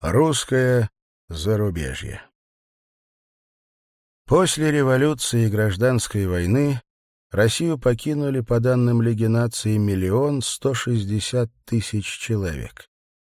Русское зарубежье. После революции и гражданской войны Россию покинули, по данным Лиги наций, миллион сто шестьдесят тысяч человек.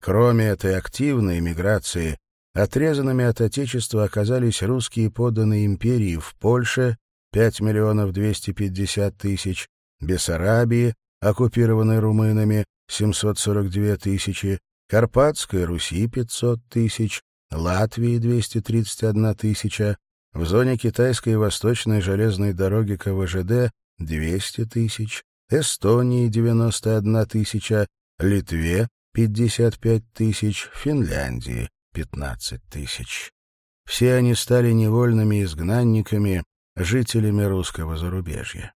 Кроме этой активной миграции, отрезанными от Отечества оказались русские подданные империи в Польше 5 миллионов 250 тысяч, Бессарабии, оккупированной румынами 742 тысячи, Карпатской Руси 500 тысяч, Латвии 231 тысяча, в зоне китайской восточной железной дороги КВЖД 200 тысяч, Эстонии 91 тысяча, Литве 55 тысяч, Финляндии 15 тысяч. Все они стали невольными изгнанниками, жителями русского зарубежья.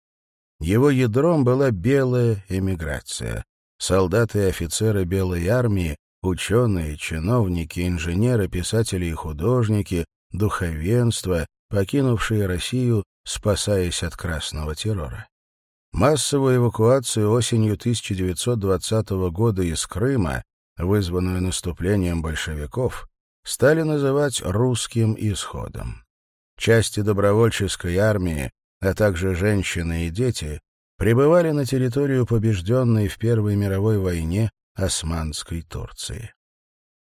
Его ядром была белая эмиграция. Солдаты и офицеры белой армии Ученые, чиновники, инженеры, писатели и художники, духовенство, покинувшие Россию, спасаясь от красного террора. Массовую эвакуацию осенью 1920 года из Крыма, вызванную наступлением большевиков, стали называть «русским исходом». Части добровольческой армии, а также женщины и дети, прибывали на территорию, побежденной в Первой мировой войне, Османской Турции.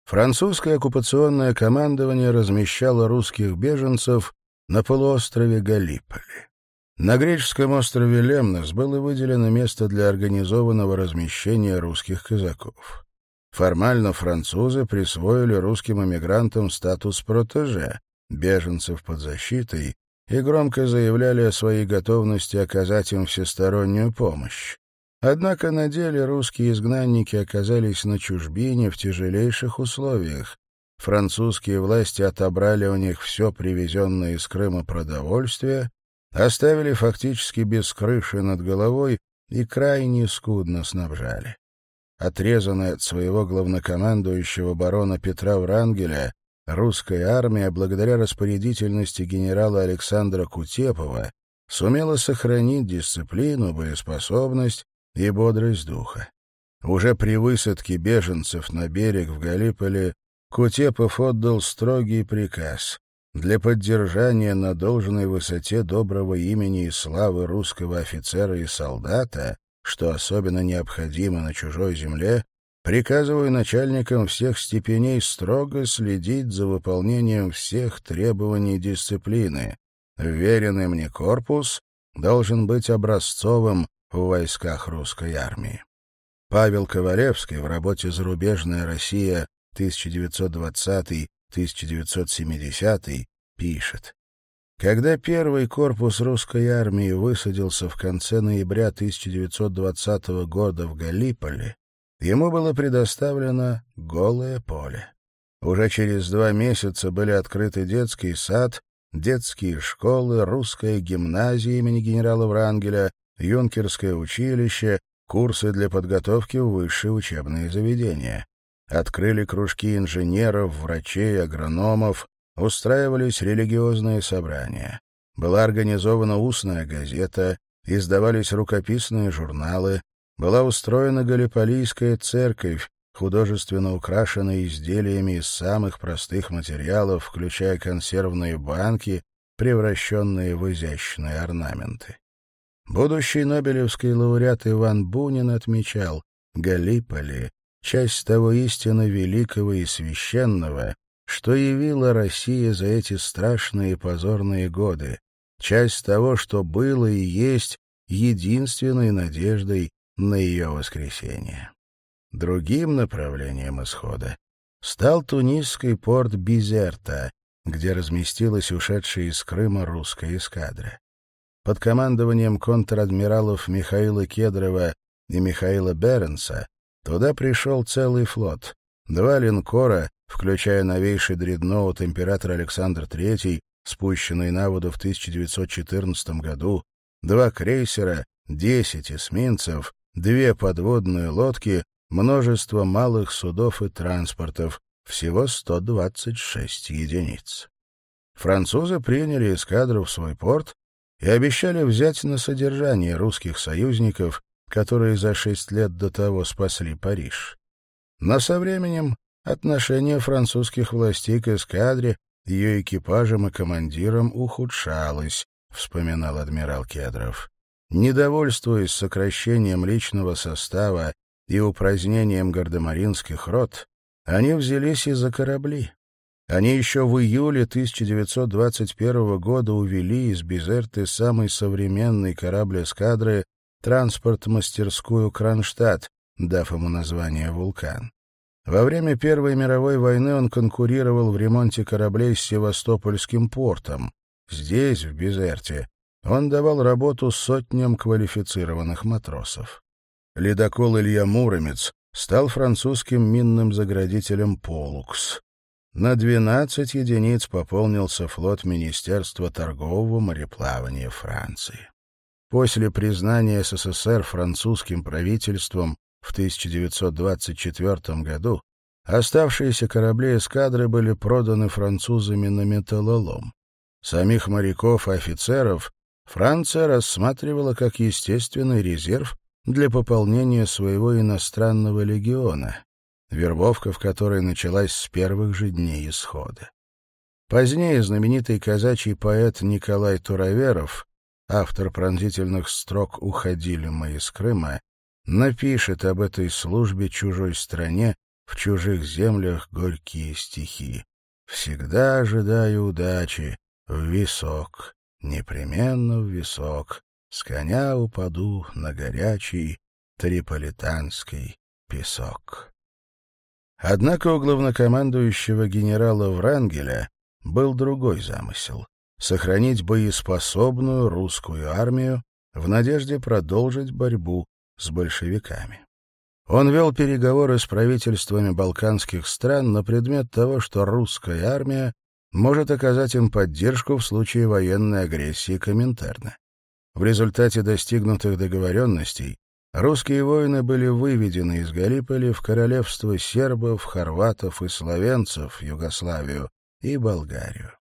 Французское оккупационное командование размещало русских беженцев на полуострове Галиполи. На греческом острове Лемнос было выделено место для организованного размещения русских казаков. Формально французы присвоили русским эмигрантам статус протеже, беженцев под защитой, и громко заявляли о своей готовности оказать им всестороннюю помощь, Однако на деле русские изгнанники оказались на чужбине в тяжелейших условиях. Французские власти отобрали у них все привезенное из Крыма продовольствие, оставили фактически без крыши над головой и крайне скудно снабжали. Отрезанная от своего главнокомандующего барона Петра Врангеля, русская армия, благодаря распорядительности генерала Александра Кутепова, сумела сохранить дисциплину, боеспособность и бодрость духа. Уже при высадке беженцев на берег в Галиполе Кутепов отдал строгий приказ для поддержания на должной высоте доброго имени и славы русского офицера и солдата, что особенно необходимо на чужой земле, приказываю начальникам всех степеней строго следить за выполнением всех требований дисциплины. Веренный мне корпус должен быть образцовым в войсках русской армии. Павел Ковалевский в работе «Зарубежная Россия 1920-1970» пишет. Когда первый корпус русской армии высадился в конце ноября 1920 года в Галиполе, ему было предоставлено голое поле. Уже через два месяца были открыты детский сад, детские школы, русская гимназия имени генерала Врангеля, юнкерское училище, курсы для подготовки в высшие учебные заведения. Открыли кружки инженеров, врачей, агрономов, устраивались религиозные собрания. Была организована устная газета, издавались рукописные журналы, была устроена Галиполийская церковь, художественно украшенная изделиями из самых простых материалов, включая консервные банки, превращенные в изящные орнаменты. Будущий Нобелевский лауреат Иван Бунин отмечал «Галиполи — часть того истинно великого и священного, что явила Россия за эти страшные и позорные годы, часть того, что было и есть единственной надеждой на ее воскресение». Другим направлением исхода стал тунисский порт Бизерта, где разместилась ушедшая из Крыма русская эскадра под командованием контр-адмиралов Михаила Кедрова и Михаила Беренса туда пришел целый флот. Два линкора, включая новейший дредноут императора Александр III, спущенный на воду в 1914 году, два крейсера, 10 эсминцев, две подводные лодки, множество малых судов и транспортов, всего 126 единиц. Французы приняли эскадру в свой порт и обещали взять на содержание русских союзников, которые за шесть лет до того спасли Париж. Но со временем отношение французских властей к эскадре, ее экипажам и командирам ухудшалось, вспоминал адмирал Кедров. Недовольствуясь сокращением личного состава и упразднением гардемаринских рот, они взялись и за корабли. Они еще в июле 1921 года увели из Безерты самый современный корабль эскадры транспорт-мастерскую «Кронштадт», дав ему название «Вулкан». Во время Первой мировой войны он конкурировал в ремонте кораблей с Севастопольским портом. Здесь, в Безерте, он давал работу сотням квалифицированных матросов. Ледокол Илья Муромец стал французским минным заградителем «Полукс» на 12 единиц пополнился флот Министерства торгового мореплавания Франции. После признания СССР французским правительством в 1924 году оставшиеся корабли эскадры были проданы французами на металлолом. Самих моряков и офицеров Франция рассматривала как естественный резерв для пополнения своего иностранного легиона, вербовка в которой началась с первых же дней исхода. Позднее знаменитый казачий поэт Николай Туроверов, автор пронзительных строк «Уходили мы из Крыма», напишет об этой службе чужой стране в чужих землях горькие стихи. «Всегда ожидаю удачи, в висок, непременно в висок, с коня упаду на горячий триполитанский песок». Однако у главнокомандующего генерала Врангеля был другой замысел — сохранить боеспособную русскую армию в надежде продолжить борьбу с большевиками. Он вел переговоры с правительствами балканских стран на предмет того, что русская армия может оказать им поддержку в случае военной агрессии Коминтерна. В результате достигнутых договоренностей Русские воины были выведены из Галиполи в королевство сербов, хорватов и словенцев, Югославию и Болгарию.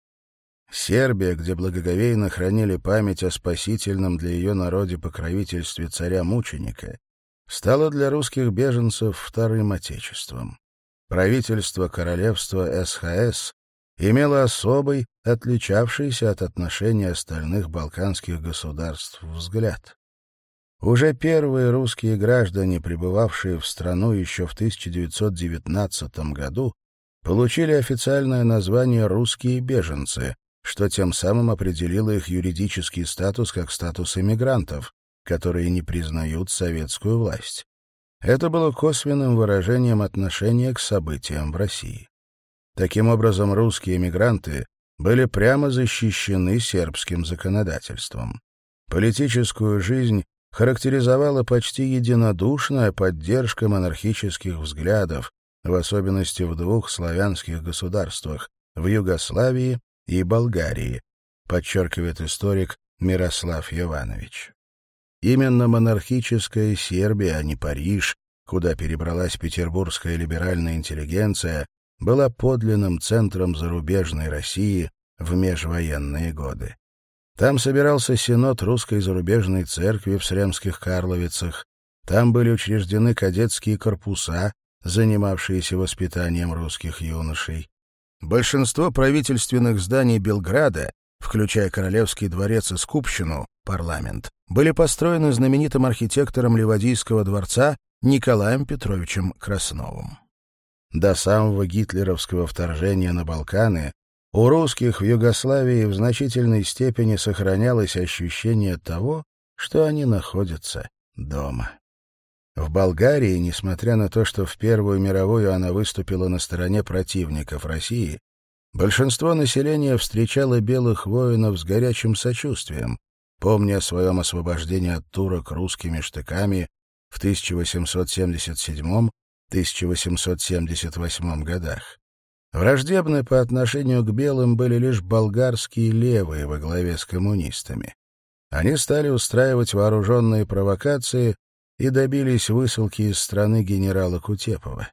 Сербия, где благоговейно хранили память о спасительном для ее народе покровительстве царя-мученика, стала для русских беженцев вторым отечеством. Правительство королевства СХС имело особый, отличавшийся от отношений остальных балканских государств взгляд. Уже первые русские граждане, прибывавшие в страну еще в 1919 году, получили официальное название «русские беженцы», что тем самым определило их юридический статус как статус иммигрантов, которые не признают советскую власть. Это было косвенным выражением отношения к событиям в России. Таким образом, русские эмигранты были прямо защищены сербским законодательством. Политическую жизнь характеризовала почти единодушная поддержка монархических взглядов, в особенности в двух славянских государствах — в Югославии и Болгарии, подчеркивает историк Мирослав Йованович. Именно монархическая Сербия, а не Париж, куда перебралась петербургская либеральная интеллигенция, была подлинным центром зарубежной России в межвоенные годы. Там собирался синод русской зарубежной церкви в Сремских Карловицах. Там были учреждены кадетские корпуса, занимавшиеся воспитанием русских юношей. Большинство правительственных зданий Белграда, включая Королевский дворец и Скупщину, парламент, были построены знаменитым архитектором Ливадийского дворца Николаем Петровичем Красновым. До самого гитлеровского вторжения на Балканы у русских в Югославии в значительной степени сохранялось ощущение того, что они находятся дома. В Болгарии, несмотря на то, что в Первую мировую она выступила на стороне противников России, большинство населения встречало белых воинов с горячим сочувствием, помня о своем освобождении от турок русскими штыками в 1877-1878 годах. Враждебны по отношению к белым были лишь болгарские левые во главе с коммунистами. Они стали устраивать вооруженные провокации и добились высылки из страны генерала Кутепова.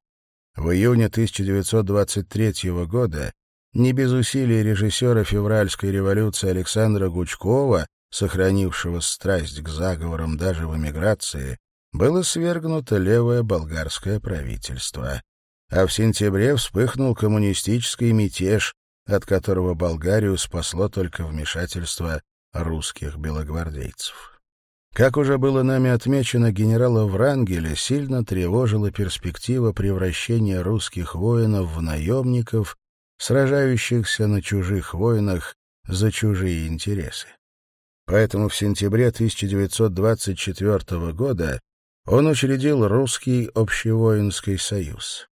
В июне 1923 года не без усилий режиссера февральской революции Александра Гучкова, сохранившего страсть к заговорам даже в эмиграции, было свергнуто левое болгарское правительство а в сентябре вспыхнул коммунистический мятеж, от которого Болгарию спасло только вмешательство русских белогвардейцев. Как уже было нами отмечено, генерала Врангеля сильно тревожила перспектива превращения русских воинов в наемников, сражающихся на чужих войнах за чужие интересы. Поэтому в сентябре 1924 года он учредил Русский общевоинский союз.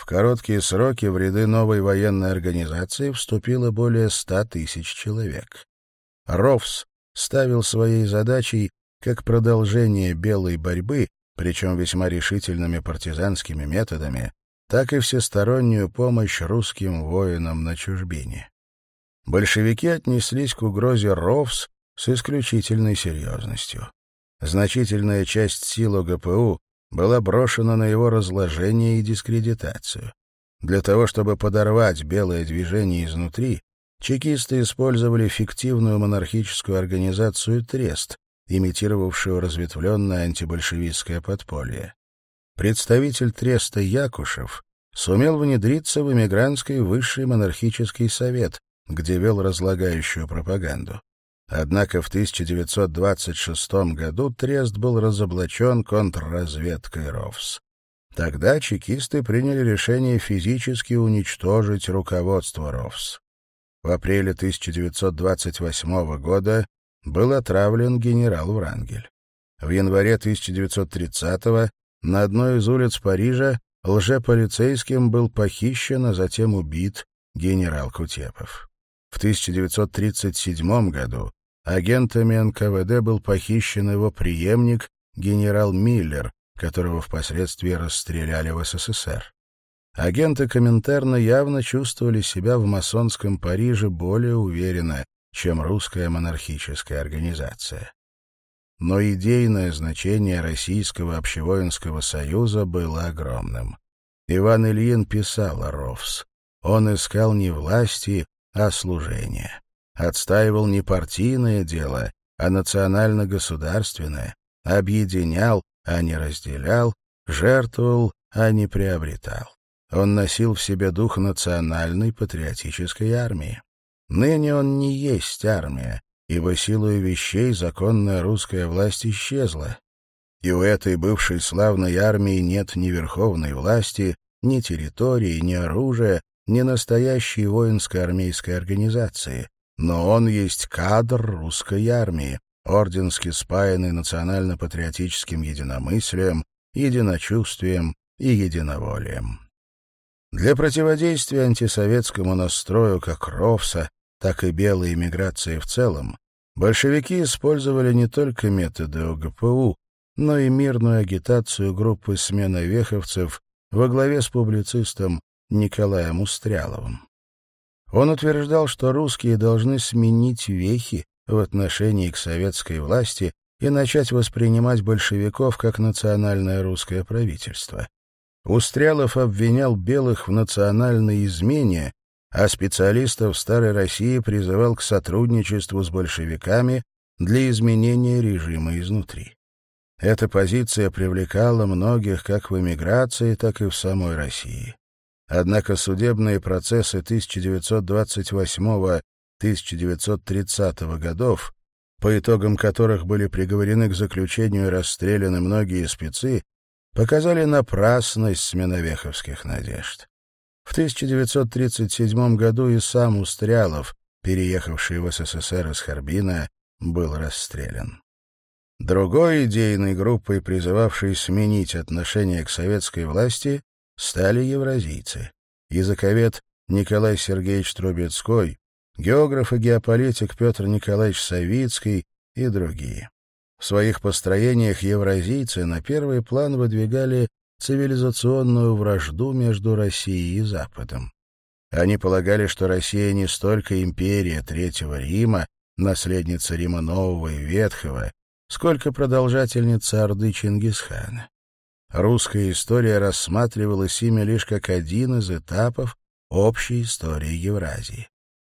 В короткие сроки в ряды новой военной организации вступило более ста тысяч человек. Ровс ставил своей задачей как продолжение белой борьбы, причем весьма решительными партизанскими методами, так и всестороннюю помощь русским воинам на чужбине. Большевики отнеслись к угрозе РОВС с исключительной серьезностью. Значительная часть сил ОГПУ была брошена на его разложение и дискредитацию. Для того, чтобы подорвать белое движение изнутри, чекисты использовали фиктивную монархическую организацию «Трест», имитировавшую разветвленное антибольшевистское подполье. Представитель Треста Якушев сумел внедриться в эмигрантский высший монархический совет, где вел разлагающую пропаганду. Однако в 1926 году Трест был разоблачен контрразведкой РОВС. Тогда чекисты приняли решение физически уничтожить руководство РОВС. В апреле 1928 года был отравлен генерал Врангель. В январе 1930 на одной из улиц Парижа лжеполицейским был похищен, а затем убит генерал Кутепов. В 1937 году агентами НКВД был похищен его преемник, генерал Миллер, которого впоследствии расстреляли в СССР. Агенты Коминтерна явно чувствовали себя в масонском Париже более уверенно, чем русская монархическая организация. Но идейное значение Российского общевоинского союза было огромным. Иван Ильин писал о РОВС. Он искал не власти, а служения отстаивал не партийное дело, а национально-государственное, объединял, а не разделял, жертвовал, а не приобретал. Он носил в себе дух национальной патриотической армии. Ныне он не есть армия, ибо силой вещей законная русская власть исчезла, и у этой бывшей славной армии нет ни верховной власти, ни территории, ни оружия, ни настоящей воинско-армейской организации, но он есть кадр русской армии, орденски спаянный национально-патриотическим единомыслием, единочувствием и единоволием. Для противодействия антисоветскому настрою как Ровса, так и белой эмиграции в целом, большевики использовали не только методы ОГПУ, но и мирную агитацию группы сменовеховцев во главе с публицистом Николаем Устряловым. Он утверждал, что русские должны сменить вехи в отношении к советской власти и начать воспринимать большевиков как национальное русское правительство. Устрялов обвинял белых в национальной измене, а специалистов Старой России призывал к сотрудничеству с большевиками для изменения режима изнутри. Эта позиция привлекала многих как в эмиграции, так и в самой России. Однако судебные процессы 1928-1930 годов, по итогам которых были приговорены к заключению и расстреляны многие спецы, показали напрасность сменовеховских надежд. В 1937 году и сам Устрялов, переехавший в СССР из Харбина, был расстрелян. Другой идейной группой, призывавшей сменить отношение к советской власти, стали евразийцы. Языковед Николай Сергеевич Трубецкой, географ и геополитик Петр Николаевич Савицкий и другие. В своих построениях евразийцы на первый план выдвигали цивилизационную вражду между Россией и Западом. Они полагали, что Россия не столько империя Третьего Рима, наследница Рима Нового и Ветхого, сколько продолжательница Орды Чингисхана русская история рассматривалась ими лишь как один из этапов общей истории Евразии.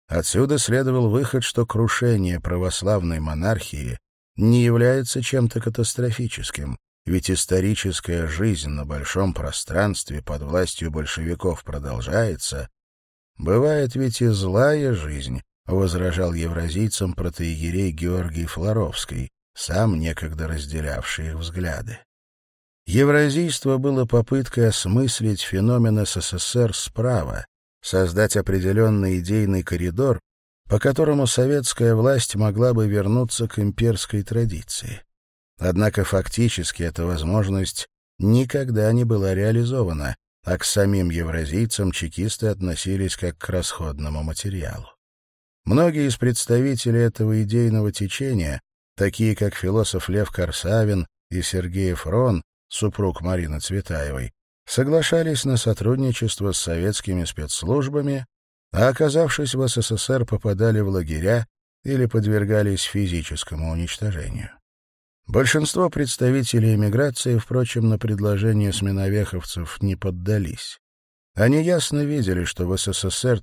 Отсюда следовал выход, что крушение православной монархии не является чем-то катастрофическим, ведь историческая жизнь на большом пространстве под властью большевиков продолжается. Бывает ведь и злая жизнь, возражал евразийцам протоиерей Георгий Флоровский, сам некогда разделявший их взгляды. Евразийство было попыткой осмыслить феномен СССР справа, создать определенный идейный коридор, по которому советская власть могла бы вернуться к имперской традиции. Однако фактически эта возможность никогда не была реализована, а к самим евразийцам чекисты относились как к расходному материалу. Многие из представителей этого идейного течения, такие как философ Лев Корсавин и Сергей Фрон, супруг Марины Цветаевой, соглашались на сотрудничество с советскими спецслужбами, а, оказавшись в СССР, попадали в лагеря или подвергались физическому уничтожению. Большинство представителей эмиграции, впрочем, на предложение сменовеховцев не поддались. Они ясно видели, что в СССР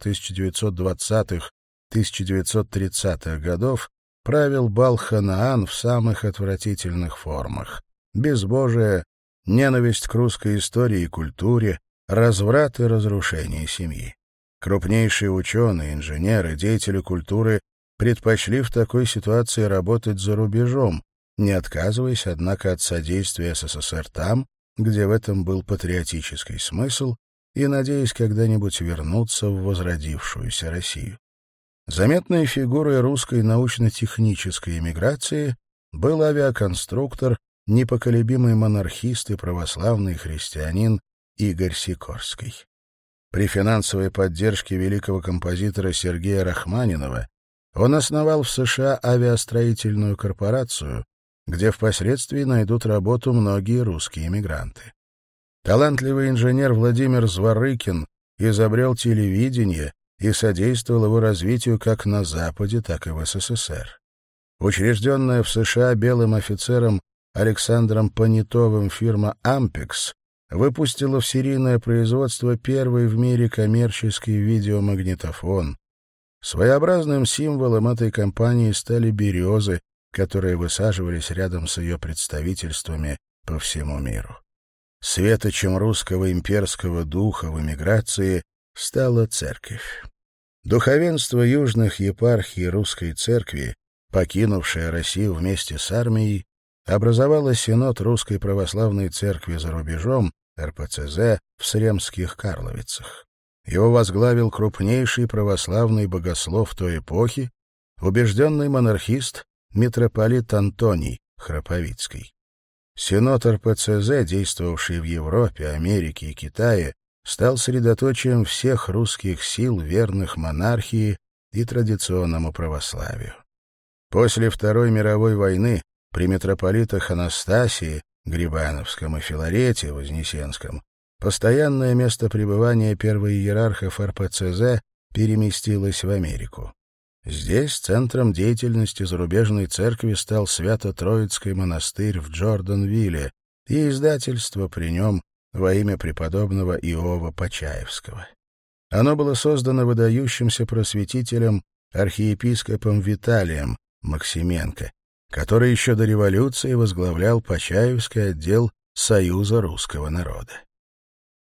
1920-1930-х годов правил Балханаан в самых отвратительных формах. Безбожие, ненависть к русской истории и культуре, разврат и разрушение семьи. Крупнейшие ученые, инженеры, деятели культуры предпочли в такой ситуации работать за рубежом, не отказываясь, однако, от содействия СССР там, где в этом был патриотический смысл, и надеясь когда-нибудь вернуться в возродившуюся Россию. Заметной фигурой русской научно-технической эмиграции был авиаконструктор непоколебимый монархист и православный христианин Игорь Сикорский. При финансовой поддержке великого композитора Сергея Рахманинова он основал в США авиастроительную корпорацию, где впоследствии найдут работу многие русские эмигранты. Талантливый инженер Владимир Зворыкин изобрел телевидение и содействовал его развитию как на Западе, так и в СССР. Учрежденная в США белым офицером Александром Понятовым фирма «Ампекс» выпустила в серийное производство первый в мире коммерческий видеомагнитофон. Своеобразным символом этой компании стали березы, которые высаживались рядом с ее представительствами по всему миру. Светочем русского имперского духа в эмиграции стала церковь. Духовенство южных епархий русской церкви, покинувшее Россию вместе с армией, образовалась синод Русской Православной Церкви за рубежом, РПЦЗ, в Сремских Карловицах. Его возглавил крупнейший православный богослов той эпохи, убежденный монархист митрополит Антоний Храповицкий. Синод РПЦЗ, действовавший в Европе, Америке и Китае, стал средоточием всех русских сил, верных монархии и традиционному православию. После Второй мировой войны при митрополитах Анастасии, Грибановском и Филарете, Вознесенском, постоянное место пребывания первых иерархов РПЦЗ переместилось в Америку. Здесь центром деятельности зарубежной церкви стал Свято-Троицкий монастырь в Джорданвилле и издательство при нем во имя преподобного Иова Почаевского. Оно было создано выдающимся просветителем архиепископом Виталием Максименко который еще до революции возглавлял Почаевский отдел Союза русского народа.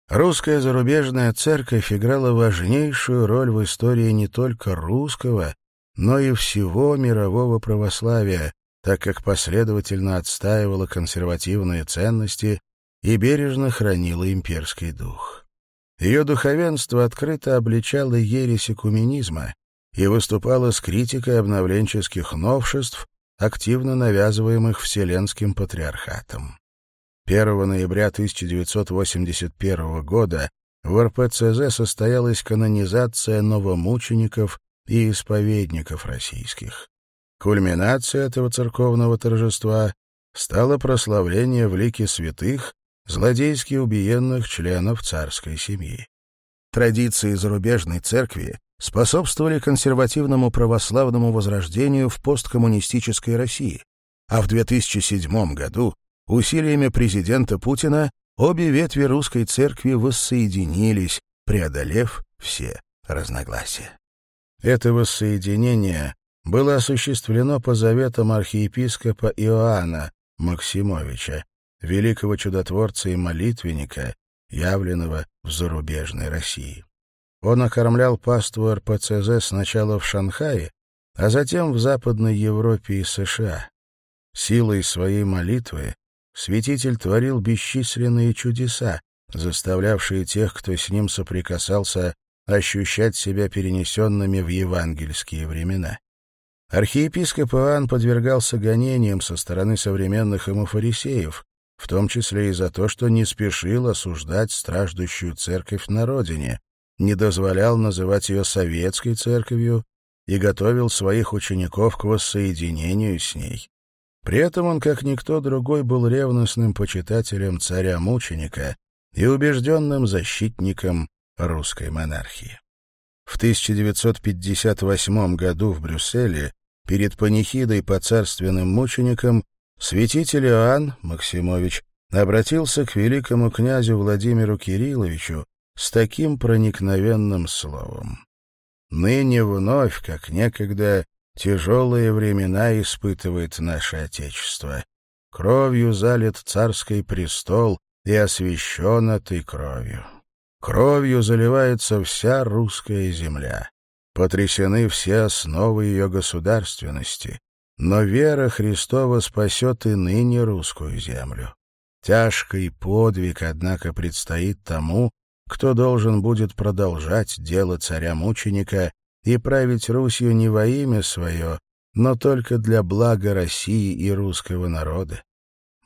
Русская зарубежная церковь играла важнейшую роль в истории не только русского, но и всего мирового православия, так как последовательно отстаивала консервативные ценности и бережно хранила имперский дух. Ее духовенство открыто обличало ереси куминизма и выступало с критикой обновленческих новшеств активно навязываемых Вселенским Патриархатом. 1 ноября 1981 года в РПЦЗ состоялась канонизация новомучеников и исповедников российских. Кульминацией этого церковного торжества стало прославление в лике святых злодейски убиенных членов царской семьи. Традиции зарубежной церкви способствовали консервативному православному возрождению в посткоммунистической России, а в 2007 году усилиями президента Путина обе ветви русской церкви воссоединились, преодолев все разногласия. Это воссоединение было осуществлено по заветам архиепископа Иоанна Максимовича, великого чудотворца и молитвенника, явленного в зарубежной России. Он окормлял паству РПЦЗ сначала в Шанхае, а затем в Западной Европе и США. Силой своей молитвы святитель творил бесчисленные чудеса, заставлявшие тех, кто с ним соприкасался, ощущать себя перенесенными в евангельские времена. Архиепископ Иоанн подвергался гонениям со стороны современных ему фарисеев, в том числе и за то, что не спешил осуждать страждущую церковь на родине, не дозволял называть ее советской церковью и готовил своих учеников к воссоединению с ней. При этом он, как никто другой, был ревностным почитателем царя-мученика и убежденным защитником русской монархии. В 1958 году в Брюсселе перед панихидой по царственным мученикам святитель Иоанн Максимович обратился к великому князю Владимиру Кирилловичу с таким проникновенным словом. Ныне вновь, как некогда, тяжелые времена испытывает наше Отечество. Кровью залит царский престол и освящен этой кровью. Кровью заливается вся русская земля. Потрясены все основы ее государственности. Но вера Христова спасет и ныне русскую землю. Тяжкий подвиг, однако, предстоит тому, кто должен будет продолжать дело царя-мученика и править Русью не во имя свое, но только для блага России и русского народа.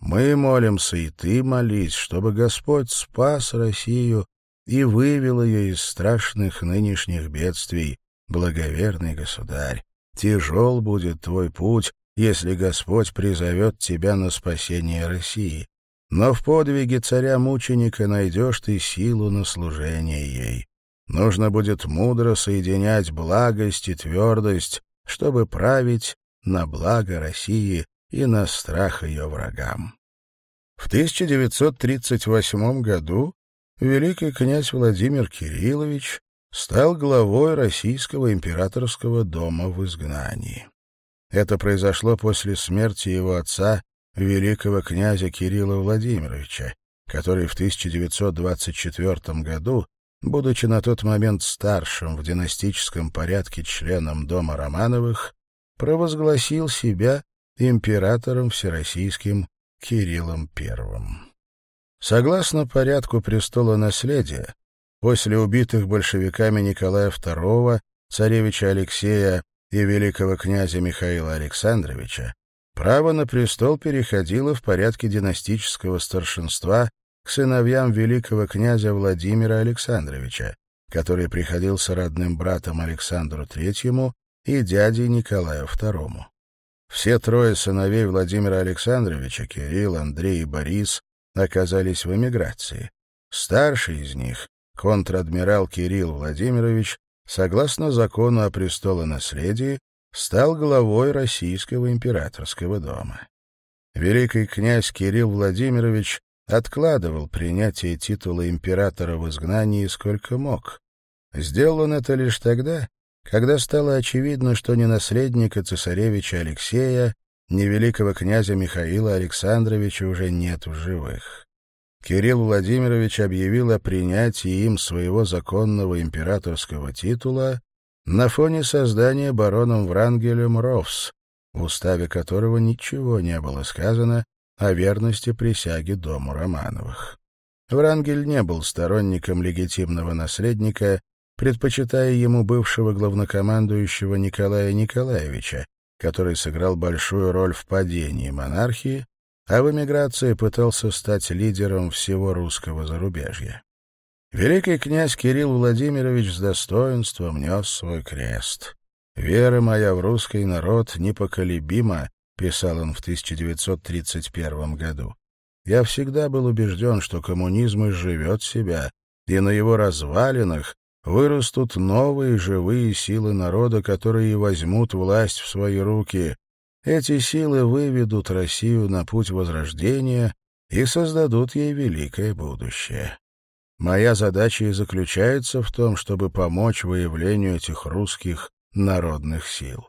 Мы молимся, и ты молись, чтобы Господь спас Россию и вывел ее из страшных нынешних бедствий, благоверный государь. Тяжел будет твой путь, если Господь призовет тебя на спасение России но в подвиге царя-мученика найдешь ты силу на служение ей. Нужно будет мудро соединять благость и твердость, чтобы править на благо России и на страх ее врагам. В 1938 году великий князь Владимир Кириллович стал главой Российского императорского дома в изгнании. Это произошло после смерти его отца великого князя Кирилла Владимировича, который в 1924 году, будучи на тот момент старшим в династическом порядке членом дома Романовых, провозгласил себя императором всероссийским Кириллом I. Согласно порядку престола наследия, после убитых большевиками Николая II, царевича Алексея и великого князя Михаила Александровича, Право на престол переходило в порядке династического старшинства к сыновьям великого князя Владимира Александровича, который приходился родным братом Александру III и дядей Николаю II. Все трое сыновей Владимира Александровича, Кирилл, Андрей и Борис, оказались в эмиграции. Старший из них, контр-адмирал Кирилл Владимирович, согласно закону о престолонаследии, стал главой российского императорского дома. Великий князь Кирилл Владимирович откладывал принятие титула императора в изгнании сколько мог. Сделал он это лишь тогда, когда стало очевидно, что ни наследника цесаревича Алексея, ни великого князя Михаила Александровича уже нет в живых. Кирилл Владимирович объявил о принятии им своего законного императорского титула на фоне создания бароном Врангелем Ровс, в уставе которого ничего не было сказано о верности присяге дому Романовых. Врангель не был сторонником легитимного наследника, предпочитая ему бывшего главнокомандующего Николая Николаевича, который сыграл большую роль в падении монархии, а в эмиграции пытался стать лидером всего русского зарубежья. Великий князь Кирилл Владимирович с достоинством нес свой крест. «Вера моя в русский народ непоколебима», — писал он в 1931 году. «Я всегда был убежден, что коммунизм и живет себя, и на его развалинах вырастут новые живые силы народа, которые возьмут власть в свои руки. Эти силы выведут Россию на путь возрождения и создадут ей великое будущее». Моя задача и заключается в том, чтобы помочь выявлению этих русских народных сил.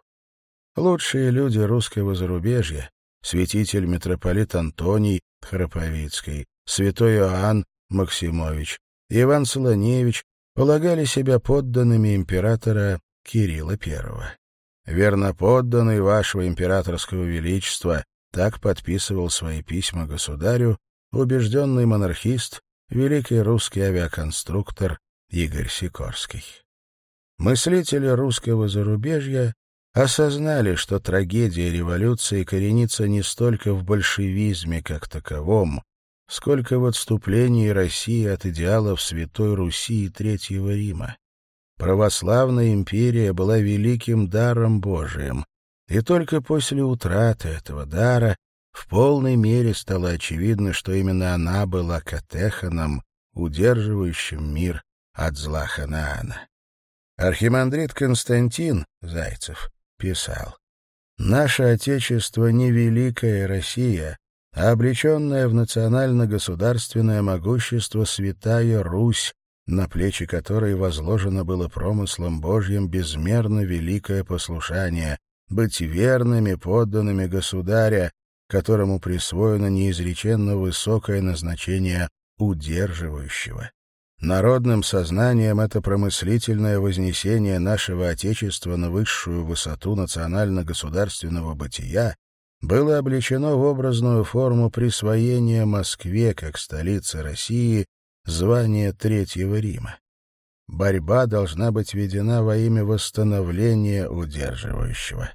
Лучшие люди русского зарубежья, святитель митрополит Антоний Храповицкий, святой Иоанн Максимович, Иван Солоневич полагали себя подданными императора Кирилла I. «Верноподданный вашего императорского величества», так подписывал свои письма государю убежденный монархист великий русский авиаконструктор Игорь Сикорский. Мыслители русского зарубежья осознали, что трагедия революции коренится не столько в большевизме как таковом, сколько в отступлении России от идеалов Святой Руси и Третьего Рима. Православная империя была великим даром Божиим, и только после утраты этого дара в полной мере стало очевидно, что именно она была Катеханом, удерживающим мир от зла Ханаана. Архимандрит Константин Зайцев писал, «Наше Отечество не великая Россия, а облеченная в национально-государственное могущество святая Русь, на плечи которой возложено было промыслом Божьим безмерно великое послушание — быть верными подданными государя, которому присвоено неизреченно высокое назначение удерживающего. Народным сознанием это промыслительное вознесение нашего Отечества на высшую высоту национально-государственного бытия было облечено в образную форму присвоения Москве как столице России звания Третьего Рима. Борьба должна быть ведена во имя восстановления удерживающего.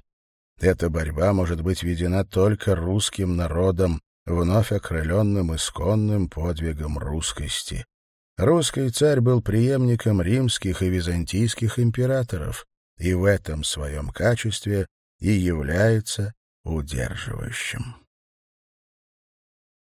Эта борьба может быть ведена только русским народом, вновь окрыленным исконным подвигом русскости. Русский царь был преемником римских и византийских императоров, и в этом своем качестве и является удерживающим.